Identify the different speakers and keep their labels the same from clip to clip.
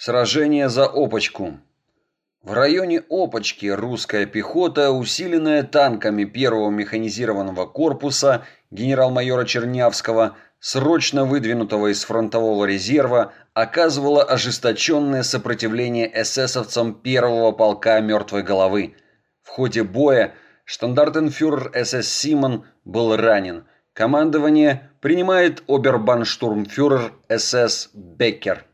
Speaker 1: Сражение за Опочку. В районе Опочки русская пехота, усиленная танками первого механизированного корпуса генерал-майора Чернявского, срочно выдвинутого из фронтового резерва, оказывала ожесточенное сопротивление эсэсовцам первого полка «Мертвой головы». В ходе боя штандартенфюрер СС Симон был ранен. Командование принимает обербанштурмфюрер СС Беккер.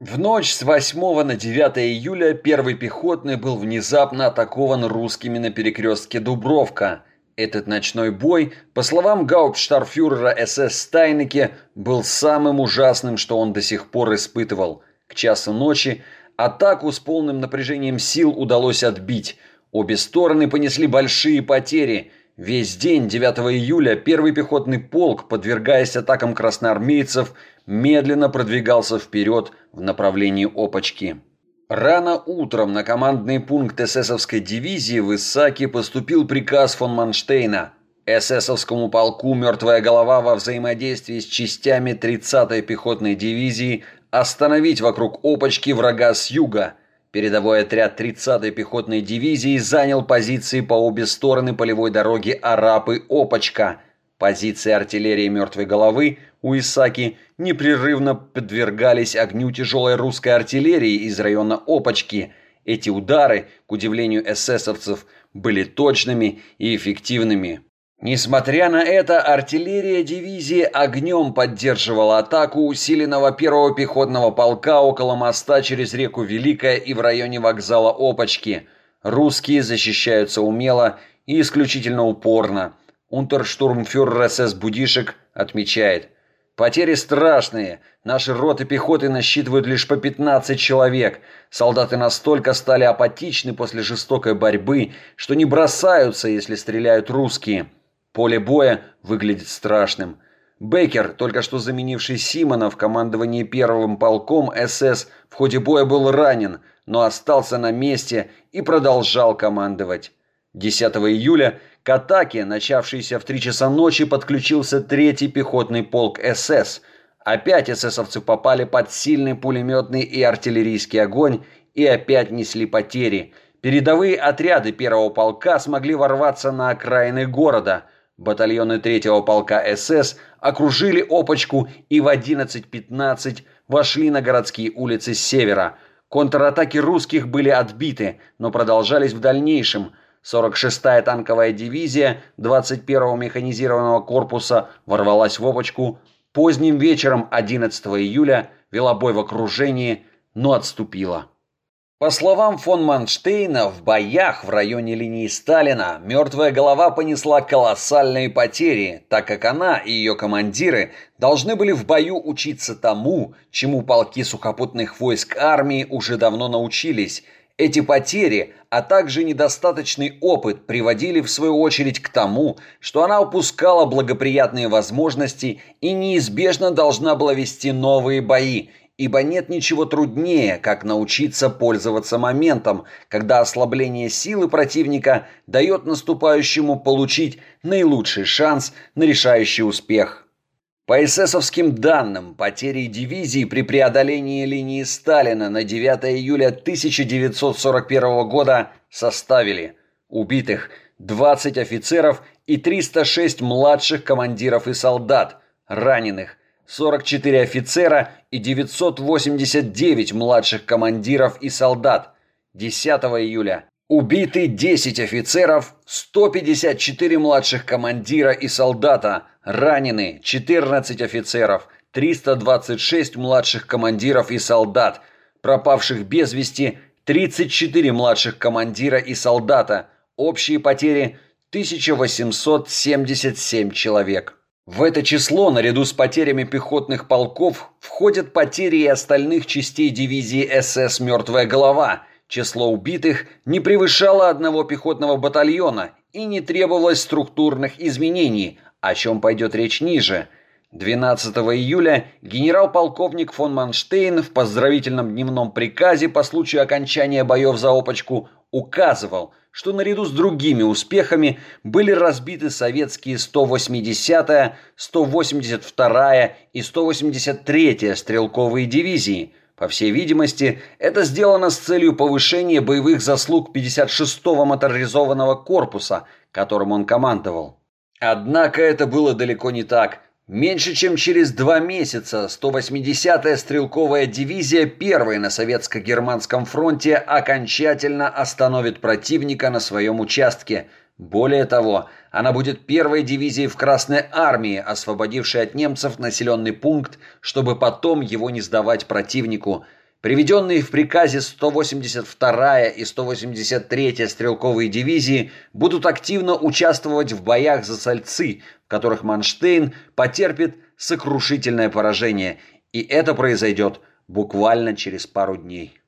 Speaker 1: В ночь с 8 на 9 июля первый пехотный был внезапно атакован русскими на перекрестке Дубровка. Этот ночной бой, по словам гауптштарфюрера СС Стайнеке, был самым ужасным, что он до сих пор испытывал. К часу ночи атаку с полным напряжением сил удалось отбить. Обе стороны понесли большие потери – Весь день 9 июля первый пехотный полк, подвергаясь атакам красноармейцев, медленно продвигался вперед в направлении Опочки. Рано утром на командный пункт эсэсовской дивизии в Исаке поступил приказ фон Манштейна. Эсэсовскому полку «Мертвая голова» во взаимодействии с частями 30-й пехотной дивизии остановить вокруг Опочки врага с юга – Передовой отряд 30-й пехотной дивизии занял позиции по обе стороны полевой дороги Арапы-Опочка. Позиции артиллерии «Мертвой головы» у Исаки непрерывно подвергались огню тяжелой русской артиллерии из района Опочки. Эти удары, к удивлению эсэсовцев, были точными и эффективными. Несмотря на это, артиллерия дивизии огнем поддерживала атаку усиленного первого пехотного полка около моста через реку Великая и в районе вокзала Опочки. Русские защищаются умело и исключительно упорно. Унтерштурмфюрер СС Будишек отмечает. Потери страшные. Наши роты пехоты насчитывают лишь по 15 человек. Солдаты настолько стали апатичны после жестокой борьбы, что не бросаются, если стреляют русские. Поле боя выглядит страшным. Бейкер, только что заменивший Симона в командовании первым полком СС, в ходе боя был ранен, но остался на месте и продолжал командовать. 10 июля к атаке, начавшейся в 3 часа ночи, подключился третий пехотный полк СС. Опять эсэсовцы попали под сильный пулеметный и артиллерийский огонь и опять несли потери. Передовые отряды первого полка смогли ворваться на окраины города – Батальоны третьего полка СС окружили Опочку и в 11.15 вошли на городские улицы с севера. Контратаки русских были отбиты, но продолжались в дальнейшем. 46-я танковая дивизия 21-го механизированного корпуса ворвалась в Опочку. Поздним вечером 11 июля вела бой в окружении, но отступила. По словам фон Манштейна, в боях в районе линии Сталина мертвая голова понесла колоссальные потери, так как она и ее командиры должны были в бою учиться тому, чему полки сухопутных войск армии уже давно научились. Эти потери, а также недостаточный опыт приводили в свою очередь к тому, что она упускала благоприятные возможности и неизбежно должна была вести новые бои – ибо нет ничего труднее, как научиться пользоваться моментом, когда ослабление силы противника дает наступающему получить наилучший шанс на решающий успех. По эсэсовским данным, потери дивизии при преодолении линии Сталина на 9 июля 1941 года составили убитых 20 офицеров и 306 младших командиров и солдат, раненых 44 офицера и 989 младших командиров и солдат. 10 июля убиты 10 офицеров, 154 младших командира и солдата, ранены 14 офицеров, 326 младших командиров и солдат, пропавших без вести 34 младших командира и солдата, общие потери 1877 человек. В это число, наряду с потерями пехотных полков, входят потери и остальных частей дивизии СС «Мертвая голова». Число убитых не превышало одного пехотного батальона и не требовалось структурных изменений, о чем пойдет речь ниже. 12 июля генерал-полковник фон Манштейн в поздравительном дневном приказе по случаю окончания боев за опочку указывал – что наряду с другими успехами были разбиты советские 180-я, 182-я и 183-я стрелковые дивизии. По всей видимости, это сделано с целью повышения боевых заслуг 56-го моторизованного корпуса, которым он командовал. Однако это было далеко не так. Меньше чем через два месяца 180-я стрелковая дивизия первой на советско-германском фронте окончательно остановит противника на своем участке. Более того, она будет первой дивизией в Красной армии, освободившей от немцев населенный пункт, чтобы потом его не сдавать противнику – Приведенные в приказе 182-я и 183-я стрелковые дивизии будут активно участвовать в боях за Сальцы, в которых Манштейн потерпит сокрушительное поражение, и это произойдет буквально через пару дней.